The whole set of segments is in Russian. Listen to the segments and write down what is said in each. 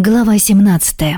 Глава 17.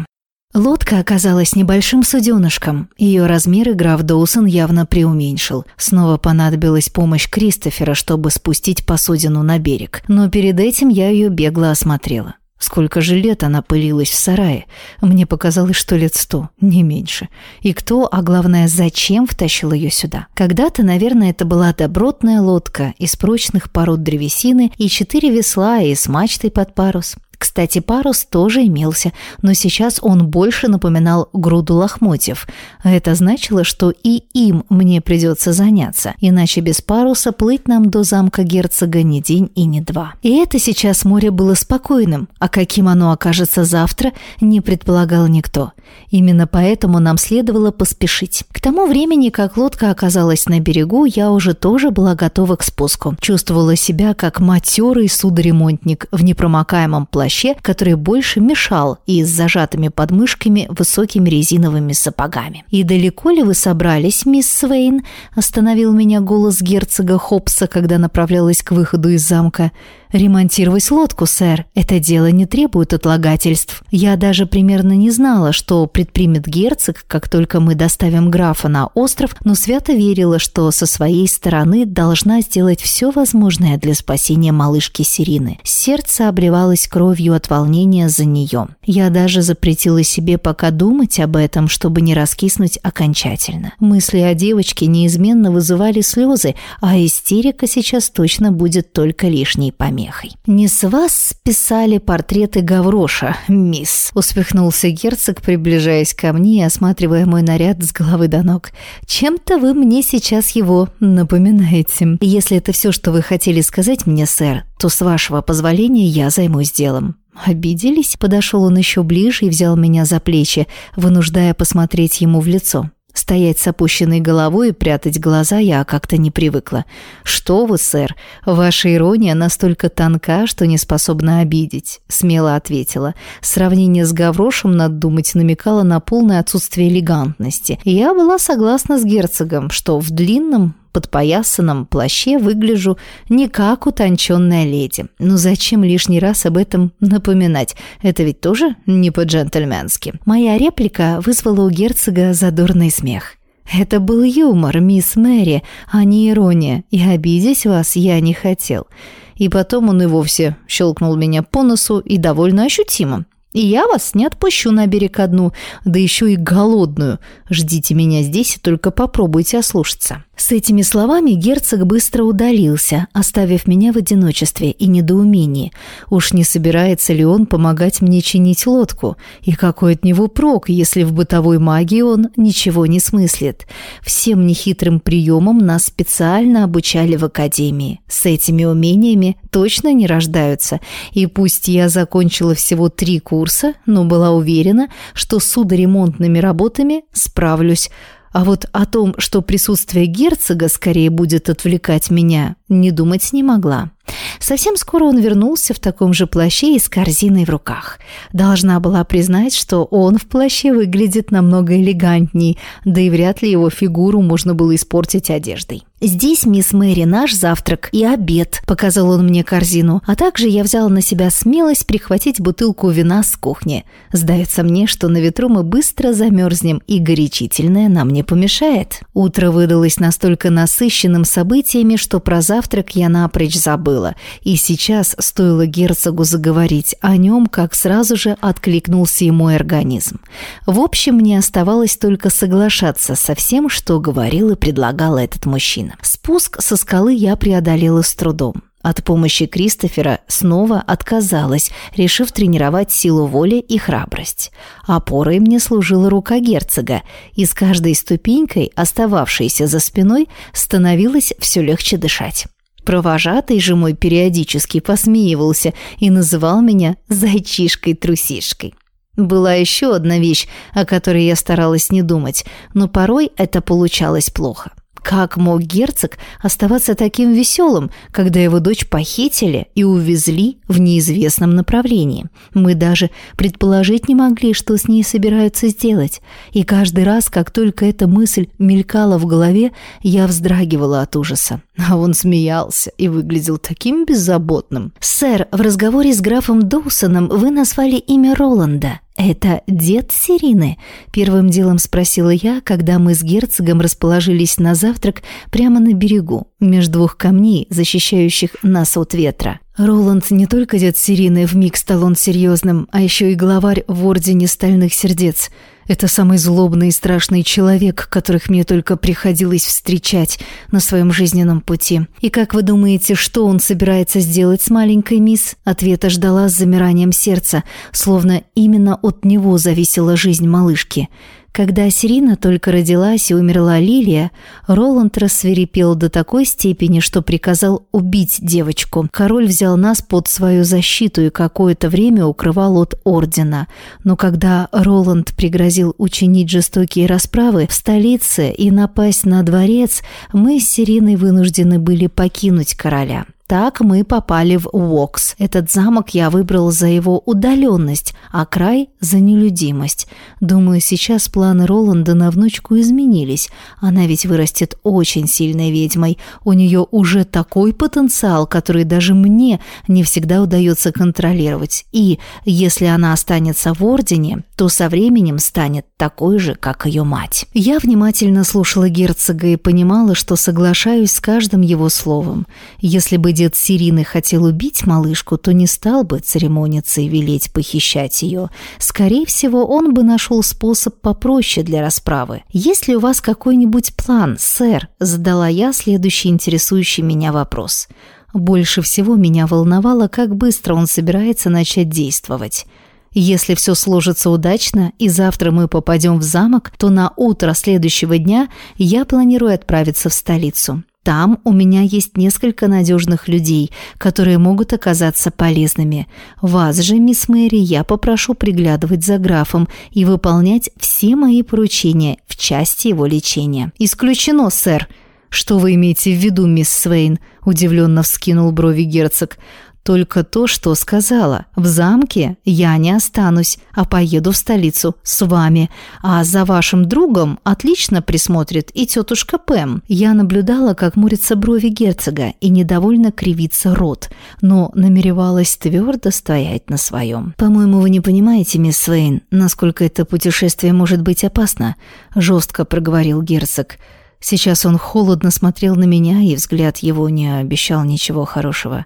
Лодка оказалась небольшим суденышком. Ее размеры граф Доусон явно преуменьшил. Снова понадобилась помощь Кристофера, чтобы спустить посудину на берег. Но перед этим я ее бегло осмотрела. Сколько же лет она пылилась в сарае? Мне показалось, что лет сто, не меньше. И кто, а главное, зачем втащил ее сюда? Когда-то, наверное, это была добротная лодка из прочных пород древесины и четыре весла и с мачтой под парус. Кстати, парус тоже имелся, но сейчас он больше напоминал груду лохмотьев. Это значило, что и им мне придется заняться, иначе без паруса плыть нам до замка герцога не день и не два. И это сейчас море было спокойным, а каким оно окажется завтра, не предполагал никто. Именно поэтому нам следовало поспешить. К тому времени, как лодка оказалась на берегу, я уже тоже была готова к спуску. Чувствовала себя как матерый судоремонтник в непромокаемом плаще, который больше мешал и с зажатыми подмышками высокими резиновыми сапогами. «И далеко ли вы собрались, мисс Свейн?» – остановил меня голос герцога Хопса, когда направлялась к выходу из замка. «Ремонтировать лодку, сэр. Это дело не требует отлагательств. Я даже примерно не знала, что предпримет герцог, как только мы доставим графа на остров, но свято верила, что со своей стороны должна сделать все возможное для спасения малышки Сирины. Сердце обливалось кровью от волнения за нее. Я даже запретила себе пока думать об этом, чтобы не раскиснуть окончательно. Мысли о девочке неизменно вызывали слезы, а истерика сейчас точно будет только лишней помехой помехой. «Не с вас списали портреты Гавроша, мисс», — усмехнулся герцог, приближаясь ко мне и осматривая мой наряд с головы до ног. «Чем-то вы мне сейчас его напоминаете. Если это все, что вы хотели сказать мне, сэр, то с вашего позволения я займусь делом». Обиделись? Подошел он еще ближе и взял меня за плечи, вынуждая посмотреть ему в лицо. Стоять с опущенной головой и прятать глаза я как-то не привыкла. «Что вы, сэр, ваша ирония настолько тонка, что не способна обидеть», — смело ответила. Сравнение с Гаврошем, надо думать, намекало на полное отсутствие элегантности. я была согласна с герцогом, что в длинном, подпоясанном плаще выгляжу не как утонченная леди. Но зачем лишний раз об этом напоминать? Это ведь тоже не по-джентльменски. Моя реплика вызвала у герцога задорный смех. Это был юмор, мисс Мэри, а не ирония, и обидеть вас я не хотел. И потом он и вовсе щелкнул меня по носу и довольно ощутимо. И я вас не отпущу на берег одну, да еще и голодную. Ждите меня здесь и только попробуйте ослушаться». С этими словами герцог быстро удалился, оставив меня в одиночестве и недоумении. Уж не собирается ли он помогать мне чинить лодку? И какой от него прок, если в бытовой магии он ничего не смыслит? Всем нехитрым приемам нас специально обучали в академии. С этими умениями точно не рождаются. И пусть я закончила всего три курса, но была уверена, что судоремонтными работами справлюсь. А вот о том, что присутствие герцога скорее будет отвлекать меня, не думать не могла. Совсем скоро он вернулся в таком же плаще и с корзиной в руках. Должна была признать, что он в плаще выглядит намного элегантней, да и вряд ли его фигуру можно было испортить одеждой. «Здесь, мисс Мэри, наш завтрак и обед», – показал он мне корзину, а также я взяла на себя смелость прихватить бутылку вина с кухни. Сдается мне, что на ветру мы быстро замерзнем, и горячительное нам не помешает. Утро выдалось настолько насыщенным событиями, что про завтрак я напрочь забыла, и сейчас стоило герцогу заговорить о нем, как сразу же откликнулся и организм. В общем, мне оставалось только соглашаться со всем, что говорил и предлагал этот мужчина. Спуск со скалы я преодолела с трудом. От помощи Кристофера снова отказалась, решив тренировать силу воли и храбрость. Опорой мне служила рука герцога, и с каждой ступенькой, остававшейся за спиной, становилось все легче дышать. Провожатый же мой периодически посмеивался и называл меня «зайчишкой-трусишкой». Была еще одна вещь, о которой я старалась не думать, но порой это получалось плохо. Как мог герцог оставаться таким веселым, когда его дочь похитили и увезли в неизвестном направлении? Мы даже предположить не могли, что с ней собираются сделать. И каждый раз, как только эта мысль мелькала в голове, я вздрагивала от ужаса. А он смеялся и выглядел таким беззаботным. «Сэр, в разговоре с графом Доусоном вы назвали имя Роланда. «Это дед Сирины?» – первым делом спросила я, когда мы с герцогом расположились на завтрак прямо на берегу, между двух камней, защищающих нас от ветра. Роланд не только дед Сирины, вмиг стал он серьезным, а еще и главарь в Ордене Стальных Сердец – это самый злобный и страшный человек, которых мне только приходилось встречать на своем жизненном пути. И как вы думаете, что он собирается сделать с маленькой мисс? Ответа ждала с замиранием сердца, словно именно от него зависела жизнь малышки. Когда Сирина только родилась и умерла Лилия, Роланд рассверепел до такой степени, что приказал убить девочку. Король взял нас под свою защиту и какое-то время укрывал от ордена. Но когда Роланд пригрозил учинить жестокие расправы в столице и напасть на дворец, мы с Сириной вынуждены были покинуть короля. Так мы попали в Уокс. Этот замок я выбрал за его удаленность, а край – за нелюдимость. Думаю, сейчас планы Роланда на внучку изменились. Она ведь вырастет очень сильной ведьмой. У нее уже такой потенциал, который даже мне не всегда удается контролировать. И если она останется в Ордене, то со временем станет такой же, как ее мать. Я внимательно слушала герцога и понимала, что соглашаюсь с каждым его словом. Если бы дед Сирины хотел убить малышку, то не стал бы церемониться и велеть похищать ее. Скорее всего, он бы нашел способ попроще для расправы. «Есть ли у вас какой-нибудь план, сэр?» – задала я следующий интересующий меня вопрос. Больше всего меня волновало, как быстро он собирается начать действовать. Если все сложится удачно и завтра мы попадем в замок, то на утро следующего дня я планирую отправиться в столицу. Там у меня есть несколько надежных людей, которые могут оказаться полезными. Вас же, мисс Мэри, я попрошу приглядывать за графом и выполнять все мои поручения в части его лечения. Исключено, сэр. Что вы имеете в виду, мисс Свейн? Удивленно вскинул брови герцог. Только то, что сказала. В замке я не останусь, а поеду в столицу с вами. А за вашим другом отлично присмотрит и тетушка Пэм. Я наблюдала, как мурятся брови герцога и недовольно кривится рот, но намеревалась твердо стоять на своем. «По-моему, вы не понимаете, мисс Свейн, насколько это путешествие может быть опасно», – жестко проговорил герцог. Сейчас он холодно смотрел на меня, и взгляд его не обещал ничего хорошего.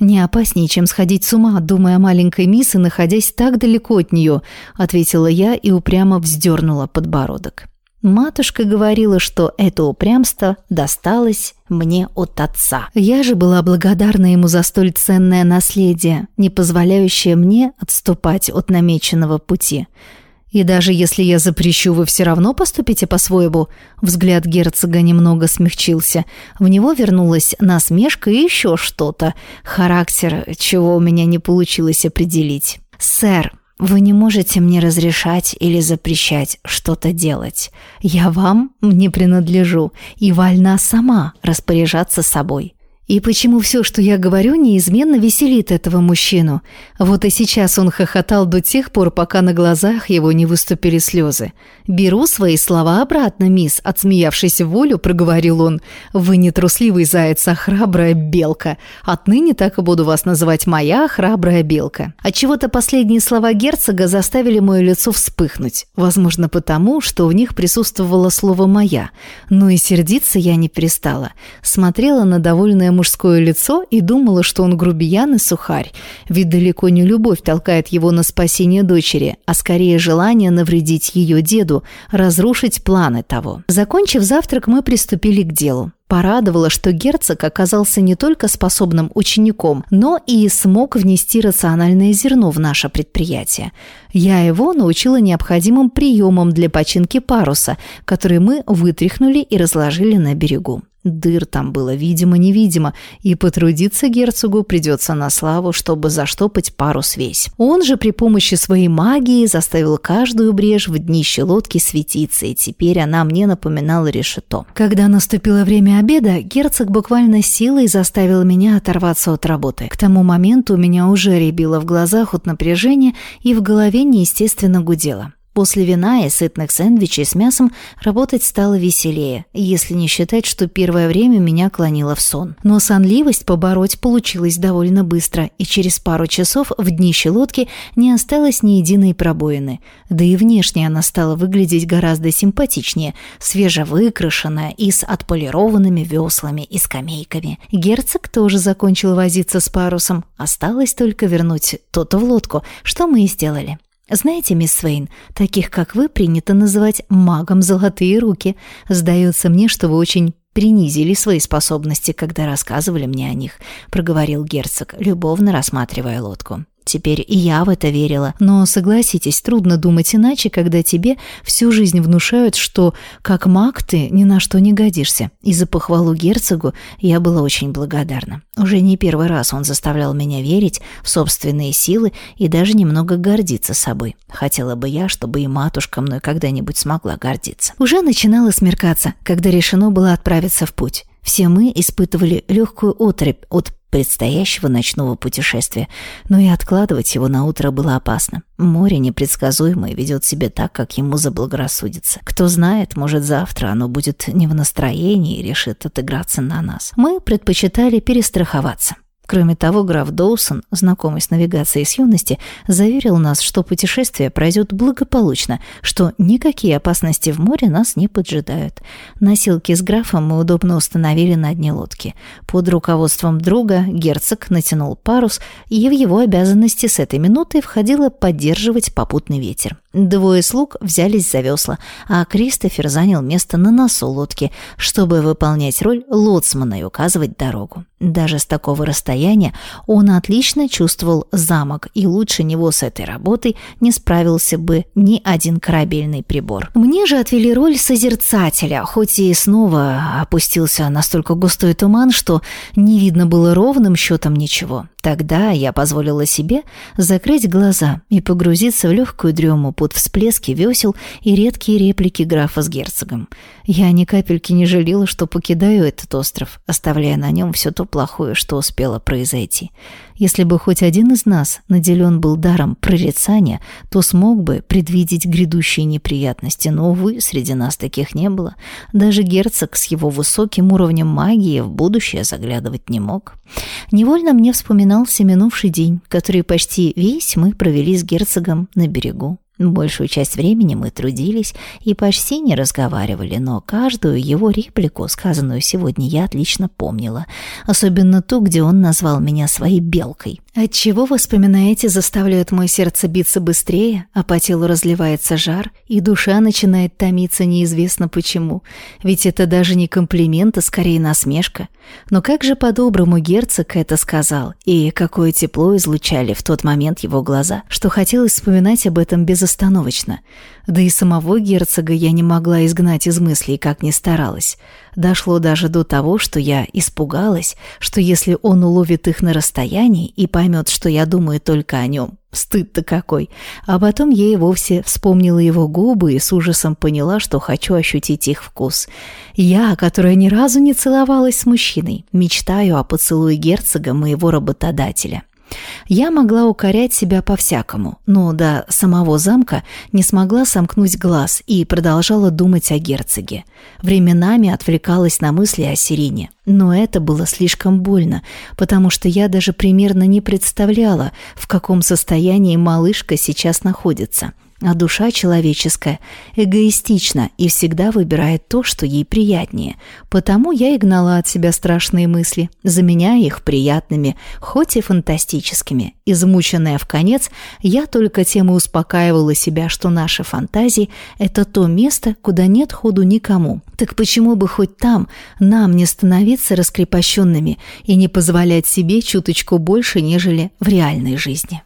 «Не опаснее, чем сходить с ума, думая о маленькой мисс и находясь так далеко от нее», ответила я и упрямо вздернула подбородок. Матушка говорила, что это упрямство досталось мне от отца. Я же была благодарна ему за столь ценное наследие, не позволяющее мне отступать от намеченного пути. И даже если я запрещу, вы все равно поступите по-своему?» Взгляд герцога немного смягчился. В него вернулась насмешка и еще что-то. Характер, чего у меня не получилось определить. «Сэр, вы не можете мне разрешать или запрещать что-то делать. Я вам не принадлежу и вольна сама распоряжаться собой. И почему все, что я говорю, неизменно веселит этого мужчину? Вот и сейчас он хохотал до тех пор, пока на глазах его не выступили слезы. «Беру свои слова обратно, мисс», — отсмеявшись в волю, проговорил он. «Вы не трусливый заяц, а храбрая белка. Отныне так и буду вас называть моя храбрая белка». Отчего-то последние слова герцога заставили мое лицо вспыхнуть. Возможно, потому, что в них присутствовало слово «моя». Но и сердиться я не перестала. Смотрела на довольное мужское лицо и думала, что он грубиян и сухарь. Ведь далеко не любовь толкает его на спасение дочери, а скорее желание навредить ее деду, разрушить планы того. Закончив завтрак, мы приступили к делу. Порадовало, что герцог оказался не только способным учеником, но и смог внести рациональное зерно в наше предприятие. Я его научила необходимым приемам для починки паруса, которые мы вытряхнули и разложили на берегу. Дыр там было видимо-невидимо, и потрудиться герцогу придется на славу, чтобы заштопать пару свесь. Он же при помощи своей магии заставил каждую брешь в днище лодки светиться, и теперь она мне напоминала решето. Когда наступило время обеда, герцог буквально силой заставил меня оторваться от работы. К тому моменту у меня уже рябило в глазах от напряжения и в голове неестественно гудело. После вина и сытных сэндвичей с мясом работать стало веселее, если не считать, что первое время меня клонило в сон. Но сонливость побороть получилось довольно быстро, и через пару часов в днище лодки не осталось ни единой пробоины. Да и внешне она стала выглядеть гораздо симпатичнее, свежевыкрашенная и с отполированными веслами и скамейками. Герцог тоже закончил возиться с парусом, осталось только вернуть тот в лодку, что мы и сделали. Знаете, мисс Свейн, таких, как вы, принято называть магом золотые руки. Сдается мне, что вы очень принизили свои способности, когда рассказывали мне о них», — проговорил герцог, любовно рассматривая лодку. Теперь и я в это верила. Но, согласитесь, трудно думать иначе, когда тебе всю жизнь внушают, что как маг ты ни на что не годишься. И за похвалу герцогу я была очень благодарна. Уже не первый раз он заставлял меня верить в собственные силы и даже немного гордиться собой. Хотела бы я, чтобы и матушка мной когда-нибудь смогла гордиться. Уже начинало смеркаться, когда решено было отправиться в путь. Все мы испытывали легкую отрыбь от предстоящего ночного путешествия, но и откладывать его на утро было опасно. Море непредсказуемо и ведет себя так, как ему заблагорассудится. Кто знает, может завтра оно будет не в настроении и решит отыграться на нас. Мы предпочитали перестраховаться. Кроме того, граф Доусон, знакомый с навигацией с юности, заверил нас, что путешествие пройдет благополучно, что никакие опасности в море нас не поджидают. Носилки с графом мы удобно установили на дне лодки. Под руководством друга герцог натянул парус, и в его обязанности с этой минуты входило поддерживать попутный ветер. Двое слуг взялись за весла, а Кристофер занял место на носу лодки, чтобы выполнять роль лоцмана и указывать дорогу. Даже с такого расстояния он отлично чувствовал замок, и лучше него с этой работой не справился бы ни один корабельный прибор. Мне же отвели роль созерцателя, хоть и снова опустился настолько густой туман, что не видно было ровным счетом ничего. Тогда я позволила себе закрыть глаза и погрузиться в легкую дрему под всплески весел и редкие реплики графа с герцогом. Я ни капельки не жалела, что покидаю этот остров, оставляя на нем все то плохое, что успело произойти. Если бы хоть один из нас наделен был даром прорицания, то смог бы предвидеть грядущие неприятности, но, увы, среди нас таких не было. Даже герцог с его высоким уровнем магии в будущее заглядывать не мог. Невольно мне вспоминался минувший день, который почти весь мы провели с герцогом на берегу. Большую часть времени мы трудились и почти не разговаривали, но каждую его реплику, сказанную сегодня, я отлично помнила. Особенно ту, где он назвал меня своей белкой. Отчего воспоминаете заставляют мое сердце биться быстрее, а по телу разливается жар, и душа начинает томиться неизвестно почему. Ведь это даже не комплимент, а скорее насмешка. Но как же по-доброму герцог это сказал, и какое тепло излучали в тот момент его глаза, что хотелось вспоминать об этом безостановочно. Да и самого герцога я не могла изгнать из мыслей, как ни старалась. Дошло даже до того, что я испугалась, что если он уловит их на расстоянии и поймет, что я думаю только о нем, стыд-то какой. А потом я и вовсе вспомнила его губы и с ужасом поняла, что хочу ощутить их вкус. Я, которая ни разу не целовалась с мужчиной, мечтаю о поцелуе герцога моего работодателя. Я могла укорять себя по-всякому, но до самого замка не смогла сомкнуть глаз и продолжала думать о герцоге. Временами отвлекалась на мысли о Сирине. Но это было слишком больно, потому что я даже примерно не представляла, в каком состоянии малышка сейчас находится – а душа человеческая эгоистична и всегда выбирает то, что ей приятнее. Потому я и гнала от себя страшные мысли, заменяя их приятными, хоть и фантастическими. Измученная в конец, я только тем и успокаивала себя, что наши фантазии – это то место, куда нет ходу никому. Так почему бы хоть там нам не становиться раскрепощенными и не позволять себе чуточку больше, нежели в реальной жизни?